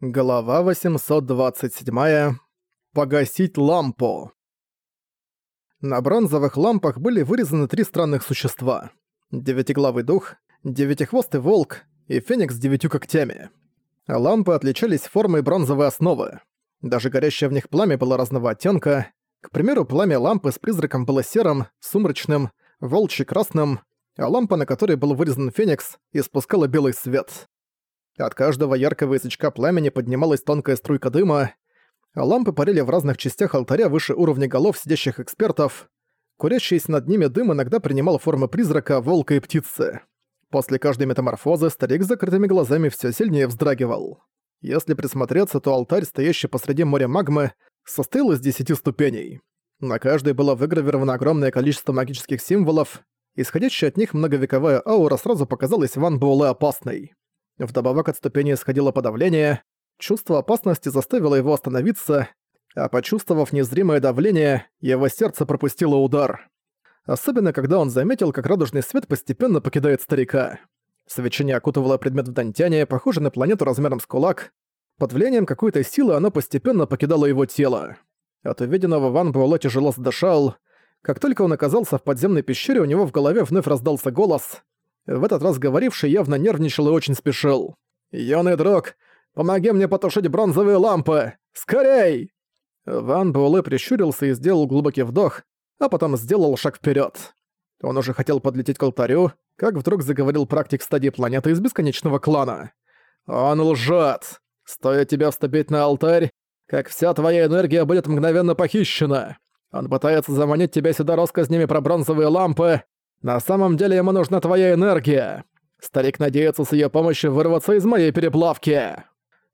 Глава 827. Погасить лампу. На бронзовых лампах были вырезаны три странных существа. Девятиглавый дух, девятихвостый волк и феникс с девятью когтями. Лампы отличались формой бронзовой основы. Даже горящее в них пламя было разного оттенка. К примеру, пламя лампы с призраком было серым, сумрачным, волчий красным, а лампа, на которой был вырезан феникс, испускала белый свет. От каждого яркого язычка пламени поднималась тонкая струйка дыма, а лампы парили в разных частях алтаря выше уровня голов сидящих экспертов. Курящийся над ними дым иногда принимал формы призрака, волка и птицы. После каждой метаморфозы старик с закрытыми глазами все сильнее вздрагивал. Если присмотреться, то алтарь, стоящий посреди моря магмы, состоял из десяти ступеней. На каждой было выгравировано огромное количество магических символов, исходящая от них многовековая аура сразу показалась Ван Буэлэ опасной. Вдобавок от ступени исходило подавление, чувство опасности заставило его остановиться, а почувствовав незримое давление, его сердце пропустило удар. Особенно, когда он заметил, как радужный свет постепенно покидает старика. Свечение окутывало предмет в Дантяне, похожий на планету размером с кулак. Под влиянием какой-то силы оно постепенно покидало его тело. От увиденного Ван Буэлэ тяжело задышал. Как только он оказался в подземной пещере, у него в голове вновь раздался голос. В этот раз говоривший явно нервничал и очень спешил. «Юный друг, помоги мне потушить бронзовые лампы! Скорей!» Ван Буэлэ прищурился и сделал глубокий вдох, а потом сделал шаг вперед. Он уже хотел подлететь к алтарю, как вдруг заговорил практик стадии планеты из бесконечного клана. «Он лжет! Стоит тебя вступить на алтарь, как вся твоя энергия будет мгновенно похищена. Он пытается заманить тебя сюда россказнями про бронзовые лампы, на самом деле ему нужна твоя энергия. Старик надеется с ее помощью вырваться из моей переплавки».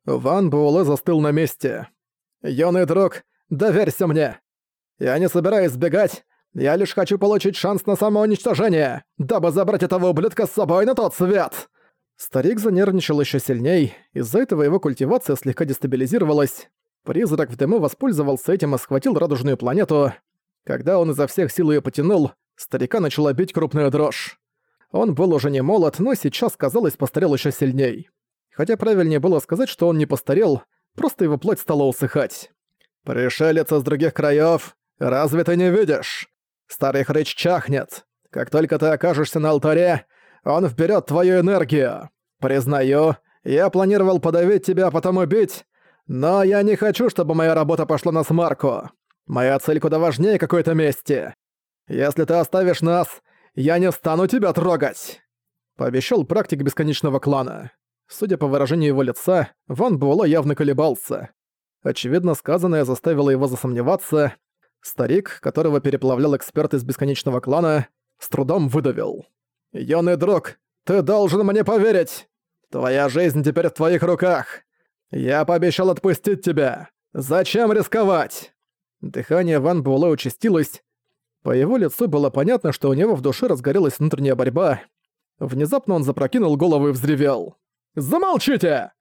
Ван Буэлэ застыл на месте. «Юный друг, доверься мне. Я не собираюсь сбегать, я лишь хочу получить шанс на самоуничтожение, дабы забрать этого ублюдка с собой на тот свет!» Старик занервничал еще сильней, из-за этого его культивация слегка дестабилизировалась. Призрак в дыму воспользовался этим и схватил радужную планету. Когда он изо всех сил ее потянул, Старика начала бить крупная дрожь. Он был уже не молод, но сейчас, казалось, постарел еще сильней. Хотя правильнее было сказать, что он не постарел, просто его плоть стала усыхать. «Пришелец из других краев, разве ты не видишь? Старый хрыч чахнет. Как только ты окажешься на алтаре, он вберет твою энергию. Признаю, я планировал подавить тебя, а потом убить, но я не хочу, чтобы моя работа пошла на смарку. Моя цель куда важнее какой-то мести. «Если ты оставишь нас, я не стану тебя трогать!» Пообещал практик бесконечного клана. Судя по выражению его лица, Ван Буэлэ явно колебался. Очевидно, сказанное заставило его засомневаться. Старик, которого переплавлял эксперт из бесконечного клана, с трудом выдавил. «Юный друг, ты должен мне поверить! Твоя жизнь теперь в твоих руках! Я пообещал отпустить тебя! Зачем рисковать?» Дыхание Ван Буэлэ участилось, по его лицу было понятно, что у него в душе разгорелась внутренняя борьба. Внезапно он запрокинул голову и взревел. «Замолчите!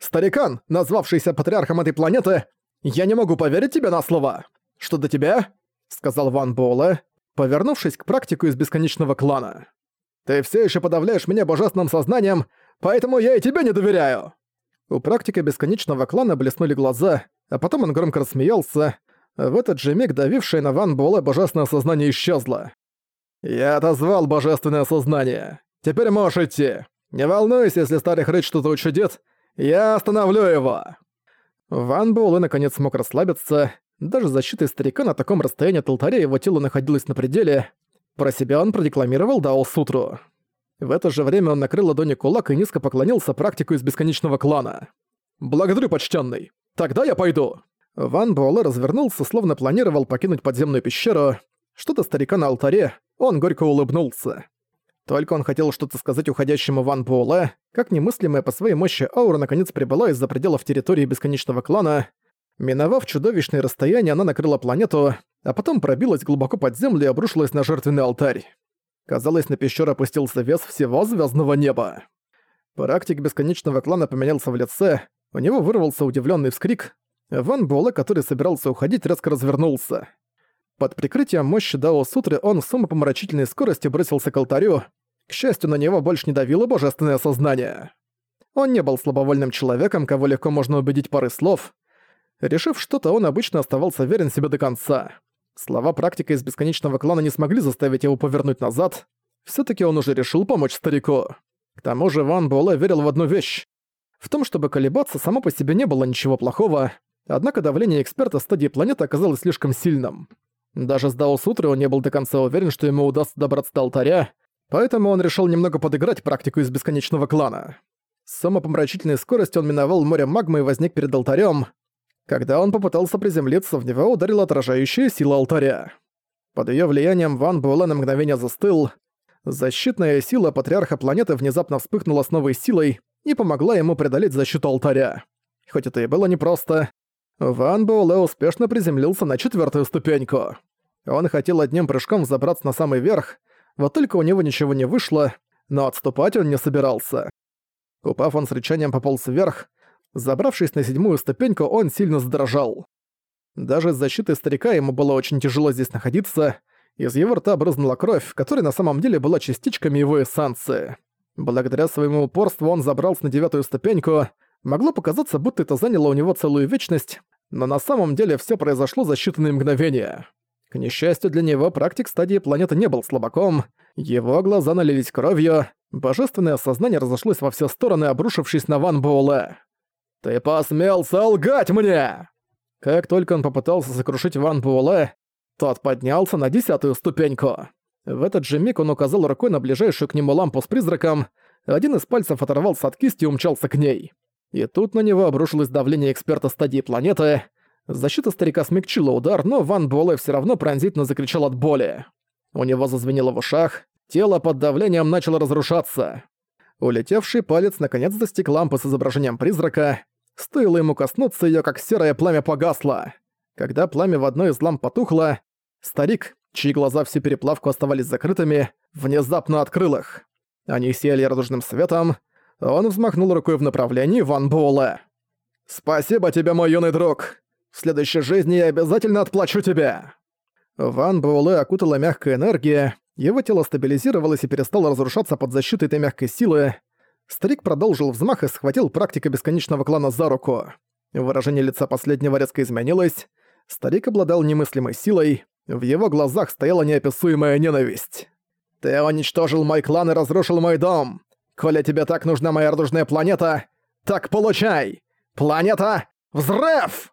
Старикан, назвавшийся патриархом этой планеты, я не могу поверить тебе на слово! Что до тебя?» — сказал Ван Буэлэ, повернувшись к практику из бесконечного клана. «Ты все еще подавляешь меня божественным сознанием, поэтому я и тебе не доверяю!» У практика бесконечного клана блеснули глаза, а потом он громко рассмеялся, в этот же миг давившее на Ван Буэлэ божественное сознание исчезло. «Я отозвал божественное сознание. Теперь можешь идти. Не волнуйся, если старый хрыч что-то учудит. Я остановлю его!» Ван Буэлэ наконец смог расслабиться. Даже защитой старика на таком расстоянии от алтаря его тело находилось на пределе. Про себя он продекламировал Дао Сутру. В это же время он накрыл ладони кулак и низко поклонился практику из бесконечного клана. «Благодарю, почтенный. Тогда я пойду!» Ван Буэлэ развернулся, словно планировал покинуть подземную пещеру. Что-то старика на алтаре, он горько улыбнулся. Только он хотел что-то сказать уходящему Ван Буэлэ, как немыслимая по своей мощи аура наконец прибыла из-за пределов территории бесконечного клана. Миновав чудовищное расстояние, она накрыла планету, а потом пробилась глубоко под землю и обрушилась на жертвенный алтарь. Казалось, на пещеру опустился вес всего звездного неба. Практик бесконечного клана поменялся в лице, у него вырвался удивленный вскрик, Ван Буэлэ, который собирался уходить, резко развернулся. Под прикрытием мощи Дао Сутры он с умопомрачительной скоростью бросился к алтарю. К счастью, на него больше не давило божественное сознание. Он не был слабовольным человеком, кого легко можно убедить парой слов. Решив что-то, он обычно оставался верен себе до конца. Слова практика из бесконечного клана не смогли заставить его повернуть назад. все таки он уже решил помочь старику. К тому же Ван Буэлэ верил в одну вещь. В том, чтобы колебаться, само по себе не было ничего плохого, однако давление эксперта стадии планеты оказалось слишком сильным. Даже с Дао Сутры он не был до конца уверен, что ему удастся добраться до алтаря, поэтому он решил немного подыграть практику из бесконечного клана. С самопомрачительной скоростью он миновал море магмы и возник перед алтарем. Когда он попытался приземлиться, в него ударила отражающая сила алтаря. Под ее влиянием Ван Буэлэ на мгновение застыл. Защитная сила патриарха планеты внезапно вспыхнула с новой силой и помогла ему преодолеть защиту алтаря. Хоть это и было непросто, Ван Буэлэ успешно приземлился на четвертую ступеньку. Он хотел одним прыжком забраться на самый верх, вот только у него ничего не вышло, но отступать он не собирался. Упав, он с рычанием пополз вверх. Забравшись на седьмую ступеньку, он сильно задрожал. Даже с защитой старика ему было очень тяжело здесь находиться. Из его рта брызнула кровь, которая на самом деле была частичками его эссанции. Благодаря своему упорству он забрался на девятую ступеньку. Могло показаться, будто это заняло у него целую вечность, но на самом деле все произошло за считанные мгновения. К несчастью для него, практик стадии планеты не был слабаком, его глаза налились кровью, божественное сознание разошлось во все стороны, обрушившись на Ван Буэлэ. «Ты посмел солгать мне!» Как только он попытался сокрушить Ван Буэлэ, тот поднялся на десятую ступеньку. В этот же миг он указал рукой на ближайшую к нему лампу с призраком, один из пальцев оторвался от кисти и умчался к ней. И тут на него обрушилось давление эксперта стадии планеты. Защита старика смягчила удар, но Ван Буэлэ все равно пронзительно закричал от боли. У него зазвенело в ушах, тело под давлением начало разрушаться. Улетевший палец наконец достиг лампы с изображением призрака. Стоило ему коснуться ее, как серое пламя погасло. Когда пламя в одной из ламп потухло, старик, чьи глаза всю переплавку оставались закрытыми, внезапно открыл их. Они сияли радужным светом, он взмахнул рукой в направлении Ван Буэлэ. «Спасибо тебе, мой юный друг! В следующей жизни я обязательно отплачу тебе!» Ван Буэлэ окутала мягкая энергия, его тело стабилизировалось и перестало разрушаться под защитой этой мягкой силы. Старик продолжил взмах и схватил практика бесконечного клана за руку. Выражение лица последнего резко изменилось. Старик обладал немыслимой силой, в его глазах стояла неописуемая ненависть. «Ты уничтожил мой клан и разрушил мой дом! Коли тебе так нужна моя радужная планета, так получай! Планета Взрыв!